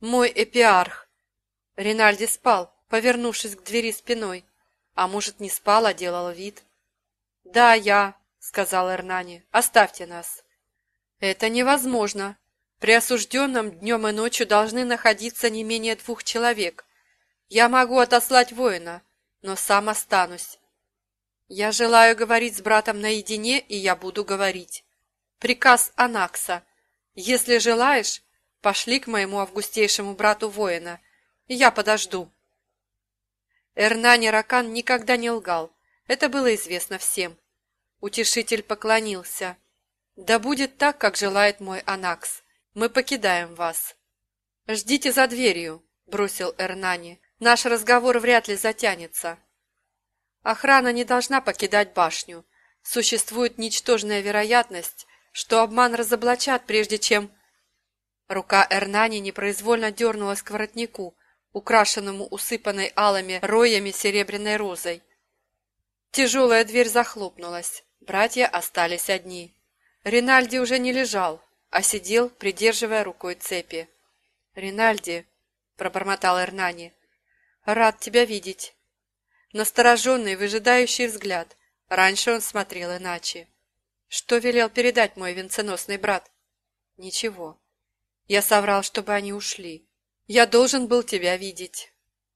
Мой эпиарх. Ринальди спал, повернувшись к двери спиной. А может, не спал, а делал вид. «Да, я», — сказал Эрнани, — «оставьте нас». «Это невозможно. При осужденном днем и ночью должны находиться не менее двух человек. Я могу отослать воина, но сам останусь. Я желаю говорить с братом наедине, и я буду говорить. Приказ Анакса. Если желаешь, пошли к моему августейшему брату воина, я подожду. Эрнани Ракан никогда не лгал, это было известно всем. Утешитель поклонился. «Да будет так, как желает мой Анакс. Мы покидаем вас». «Ждите за дверью», — бросил Эрнани. «Наш разговор вряд ли затянется». Охрана не должна покидать башню. Существует ничтожная вероятность, что обман разоблачат, прежде чем... Рука Эрнани непроизвольно дернулась к воротнику, украшенному усыпанной алыми роями серебряной розой. Тяжелая дверь захлопнулась. Братья остались одни. Ринальди уже не лежал, а сидел, придерживая рукой цепи. «Ринальди», — пробормотал Эрнани, — «рад тебя видеть». Настороженный, выжидающий взгляд. Раньше он смотрел иначе. Что велел передать мой венценосный брат? Ничего. Я соврал, чтобы они ушли. Я должен был тебя видеть.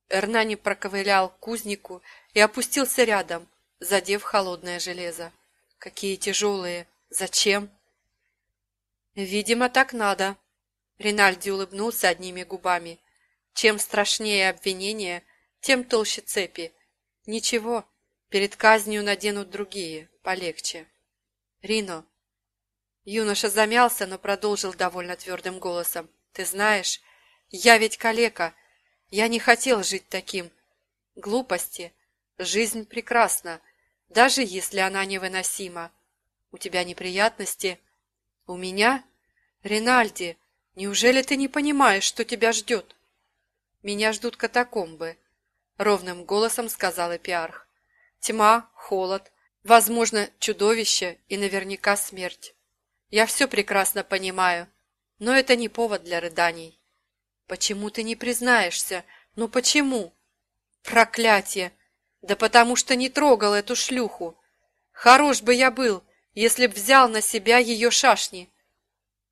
Эрнани проковылял к кузнику и опустился рядом, задев холодное железо. Какие тяжелые! Зачем? Видимо, так надо. Ринальди улыбнулся одними губами. Чем страшнее обвинение, тем толще цепи, Ничего, перед казнью наденут другие, полегче. Рино. Юноша замялся, но продолжил довольно твердым голосом. Ты знаешь, я ведь калека. Я не хотел жить таким. Глупости. Жизнь прекрасна, даже если она невыносима. У тебя неприятности? У меня? Ринальди, неужели ты не понимаешь, что тебя ждет? Меня ждут катакомбы. — ровным голосом сказал Эпиарх. «Тьма, холод, возможно, чудовище и наверняка смерть. Я все прекрасно понимаю, но это не повод для рыданий. Почему ты не признаешься? Ну почему? Проклятие! Да потому что не трогал эту шлюху. Хорош бы я был, если б взял на себя ее шашни.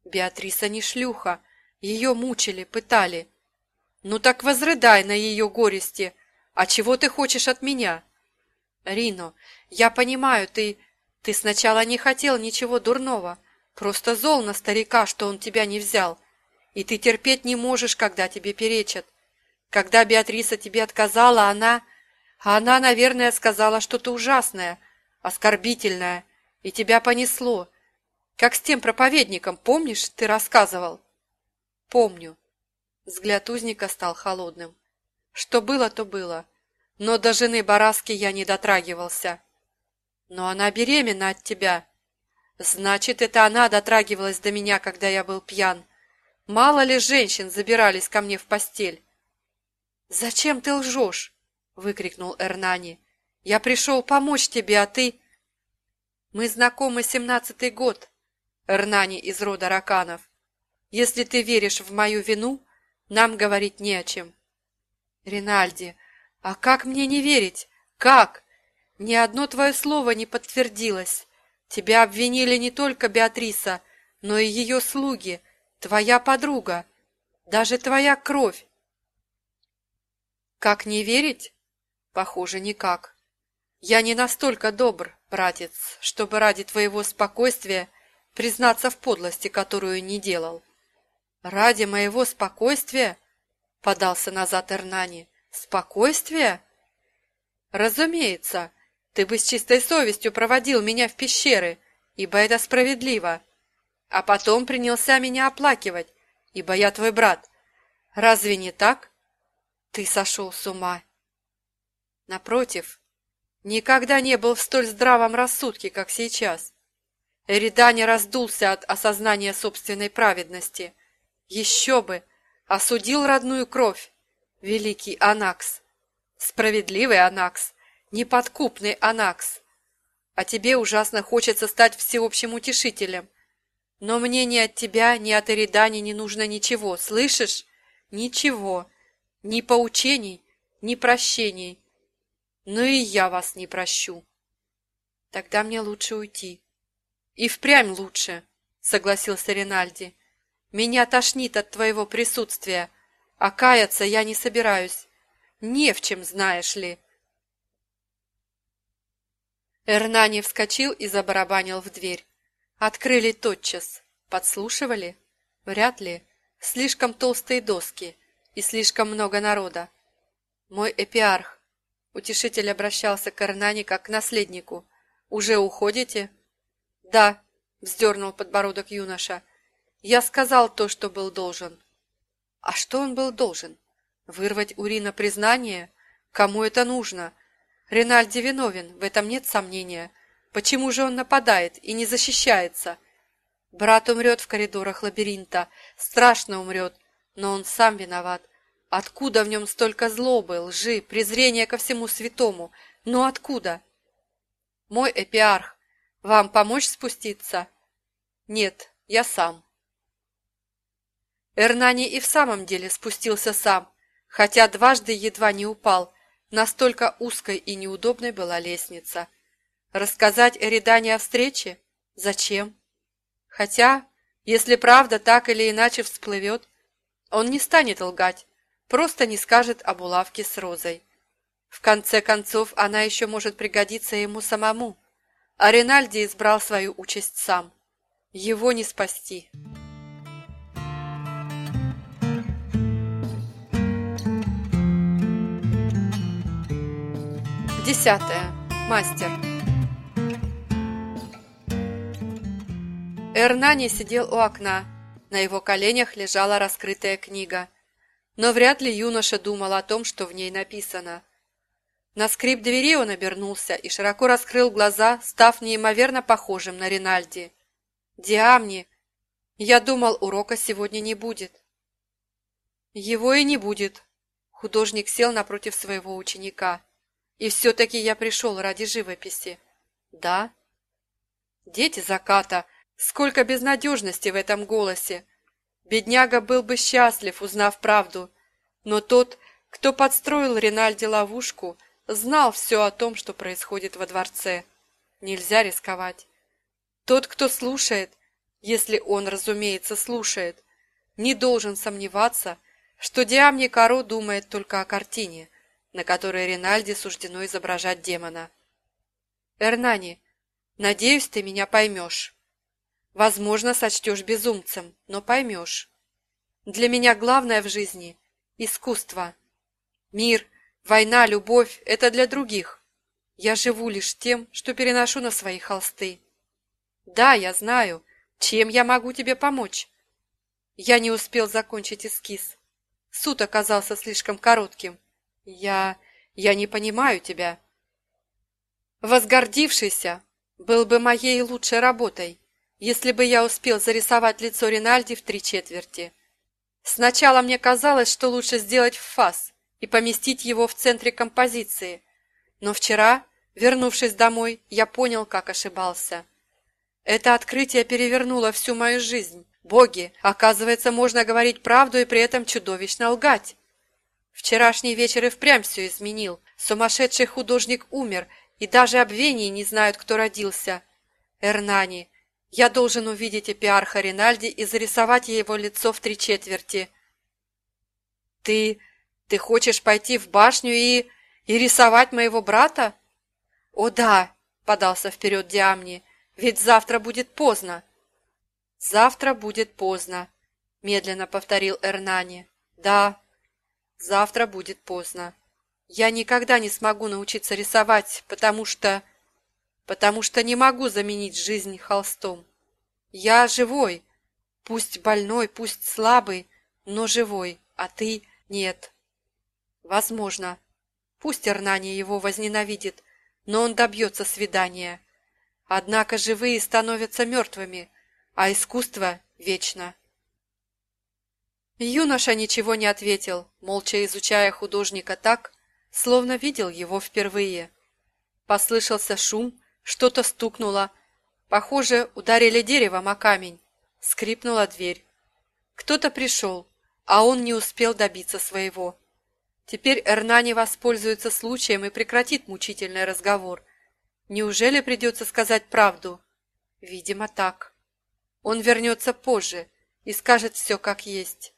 Беатриса не шлюха, ее мучили, пытали. Ну так возрыдай на ее горести, «А чего ты хочешь от меня?» «Рино, я понимаю, ты... Ты сначала не хотел ничего дурного, просто зол на старика, что он тебя не взял, и ты терпеть не можешь, когда тебе перечат. Когда Беатриса тебе отказала, она... Она, наверное, сказала что-то ужасное, оскорбительное, и тебя понесло. Как с тем проповедником, помнишь, ты рассказывал?» «Помню». Взгляд узника стал холодным. Что было, то было. Но до жены Бараски я не дотрагивался. Но она беременна от тебя. Значит, это она дотрагивалась до меня, когда я был пьян. Мало ли женщин забирались ко мне в постель. «Зачем ты лжешь?» — выкрикнул Эрнани. «Я пришел помочь тебе, а ты...» «Мы знакомы семнадцатый год, Эрнани из рода Раканов. Если ты веришь в мою вину, нам говорить не о чем». Ринальди, а как мне не верить? Как? Ни одно твое слово не подтвердилось. Тебя обвинили не только Беатриса, но и ее слуги, твоя подруга, даже твоя кровь. Как не верить? Похоже, никак. Я не настолько добр, братец, чтобы ради твоего спокойствия признаться в подлости, которую не делал. Ради моего спокойствия? Подался назад Эрнани. Спокойствие? Разумеется. Ты бы с чистой совестью проводил меня в пещеры, ибо это справедливо. А потом принялся меня оплакивать, ибо я твой брат. Разве не так? Ты сошел с ума. Напротив, никогда не был в столь здравом рассудке, как сейчас. Эридани раздулся от осознания собственной праведности. Еще бы! осудил родную кровь, великий Анакс, справедливый Анакс, неподкупный Анакс. А тебе ужасно хочется стать всеобщим утешителем. Но мне ни от тебя, ни от Эридани не нужно ничего, слышишь? Ничего, ни поучений, ни прощений. Но и я вас не прощу. Тогда мне лучше уйти. И впрямь лучше, согласился Ринальди. Меня тошнит от твоего присутствия, а каяться я не собираюсь. Не в чем, знаешь ли. Эрнани вскочил и забарабанил в дверь. Открыли тотчас. Подслушивали? Вряд ли. Слишком толстые доски и слишком много народа. Мой эпиарх. Утешитель обращался к Эрнани как к наследнику. «Уже уходите?» «Да», — вздернул подбородок юноша. «Я сказал то, что был должен». «А что он был должен? Вырвать у Рина признание? Кому это нужно? Ренальди виновен, в этом нет сомнения. Почему же он нападает и не защищается?» Брат умрет в коридорах лабиринта, страшно умрет, но он сам виноват. Откуда в нем столько злобы, лжи, презрения ко всему святому? Но откуда? Мой эпиарх, вам помочь спуститься? Нет, я сам. Эрнани и в самом деле спустился сам, хотя дважды едва не упал, настолько узкой и неудобной была лестница. Рассказать Эридане о встрече? Зачем? Хотя, если правда так или иначе всплывет, он не станет лгать, просто не скажет об улавке с Розой. В конце концов, она еще может пригодиться ему самому. А Ринальди избрал свою участь сам. Его не спасти. Десятое. Мастер. Эрнани сидел у окна. На его коленях лежала раскрытая книга – но вряд ли юноша думал о том, что в ней написано. На скрип двери он обернулся и широко раскрыл глаза, став неимоверно похожим на Ринальди. «Диамни, я думал, урока сегодня не будет». «Его и не будет», — художник сел напротив своего ученика. «И все-таки я пришел ради живописи». «Да?» «Дети заката, сколько безнадежности в этом голосе!» Бедняга был бы счастлив, узнав правду, но тот, кто подстроил Ринальде ловушку, знал все о том, что происходит во дворце. Нельзя рисковать. Тот, кто слушает, если он, разумеется, слушает, не должен сомневаться, что Диамни Каро думает только о картине, на которой Ринальде суждено изображать демона. «Эрнани, надеюсь, ты меня поймешь». Возможно, сочтешь безумцем, но поймешь. Для меня главное в жизни – искусство. Мир, война, любовь – это для других. Я живу лишь тем, что переношу на свои холсты. Да, я знаю, чем я могу тебе помочь. Я не успел закончить эскиз. Суд оказался слишком коротким. Я... я не понимаю тебя. Возгордившийся был бы моей лучшей работой если бы я успел зарисовать лицо Ринальди в три четверти. Сначала мне казалось, что лучше сделать фас и поместить его в центре композиции, но вчера, вернувшись домой, я понял, как ошибался. Это открытие перевернуло всю мою жизнь. Боги, оказывается, можно говорить правду и при этом чудовищно лгать. Вчерашний вечер и впрямь все изменил. Сумасшедший художник умер, и даже обвении не знают, кто родился. Эрнани, я должен увидеть эпиарха Ринальди и зарисовать его лицо в три четверти. Ты... ты хочешь пойти в башню и... и рисовать моего брата? О да, подался вперед Диамни, ведь завтра будет поздно. Завтра будет поздно, медленно повторил Эрнани. Да, завтра будет поздно. Я никогда не смогу научиться рисовать, потому что потому что не могу заменить жизнь холстом. Я живой, пусть больной, пусть слабый, но живой, а ты нет. Возможно. Пусть Эрнани его возненавидит, но он добьется свидания. Однако живые становятся мертвыми, а искусство вечно. Юноша ничего не ответил, молча изучая художника так, словно видел его впервые. Послышался шум, что-то стукнуло. Похоже, ударили деревом о камень. Скрипнула дверь. Кто-то пришел. а он не успел добиться своего. Теперь Эрнани воспользуется случаем и прекратит мучительный разговор. Неужели придется сказать правду? Видимо, так. Он вернется позже и скажет все как есть.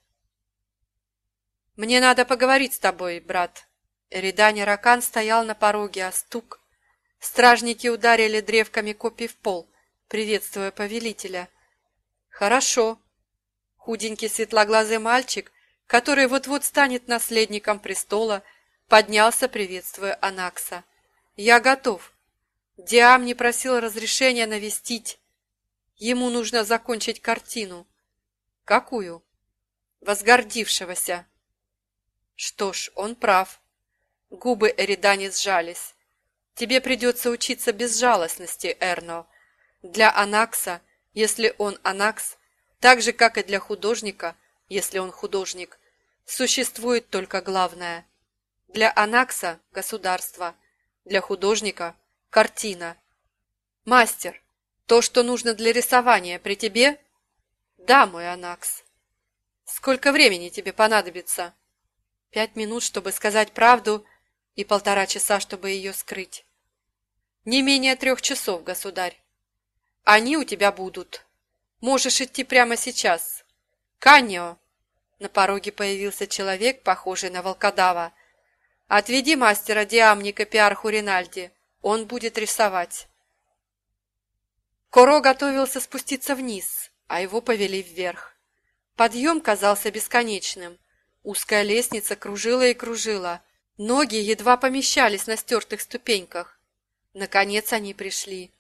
«Мне надо поговорить с тобой, брат». Эридани Ракан стоял на пороге, а стук. Стражники ударили древками копий в пол, приветствуя повелителя. «Хорошо». Худенький светлоглазый мальчик, который вот-вот станет наследником престола, поднялся, приветствуя Анакса. «Я готов. Диам не просил разрешения навестить. Ему нужно закончить картину». «Какую?» «Возгордившегося». Что ж, он прав. Губы Эридани сжались. Тебе придется учиться безжалостности, Эрно. Для Анакса, если он Анакс, так же, как и для художника, если он художник, существует только главное. Для Анакса – государство, для художника – картина. Мастер, то, что нужно для рисования, при тебе? Да, мой Анакс. Сколько времени тебе понадобится? Пять минут, чтобы сказать правду, и полтора часа, чтобы ее скрыть. Не менее трех часов, государь. Они у тебя будут. Можешь идти прямо сейчас. Каньо! На пороге появился человек, похожий на волкодава. Отведи мастера Диамника Пиарху Ринальди. Он будет рисовать. Коро готовился спуститься вниз, а его повели вверх. Подъем казался бесконечным. Узкая лестница кружила и кружила. Ноги едва помещались на стертых ступеньках. Наконец они пришли.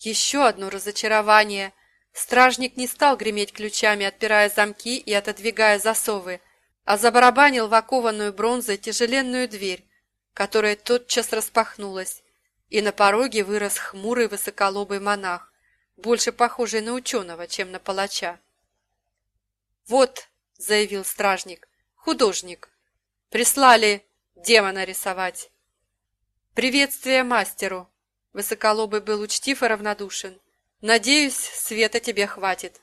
Еще одно разочарование. Стражник не стал греметь ключами, отпирая замки и отодвигая засовы, а забарабанил в окованную бронзой тяжеленную дверь, которая тотчас распахнулась, и на пороге вырос хмурый высоколобый монах, больше похожий на ученого, чем на палача. «Вот», — заявил стражник, Художник. Прислали демона рисовать. Приветствие мастеру. Высоколобый был учтив и равнодушен. Надеюсь, света тебе хватит.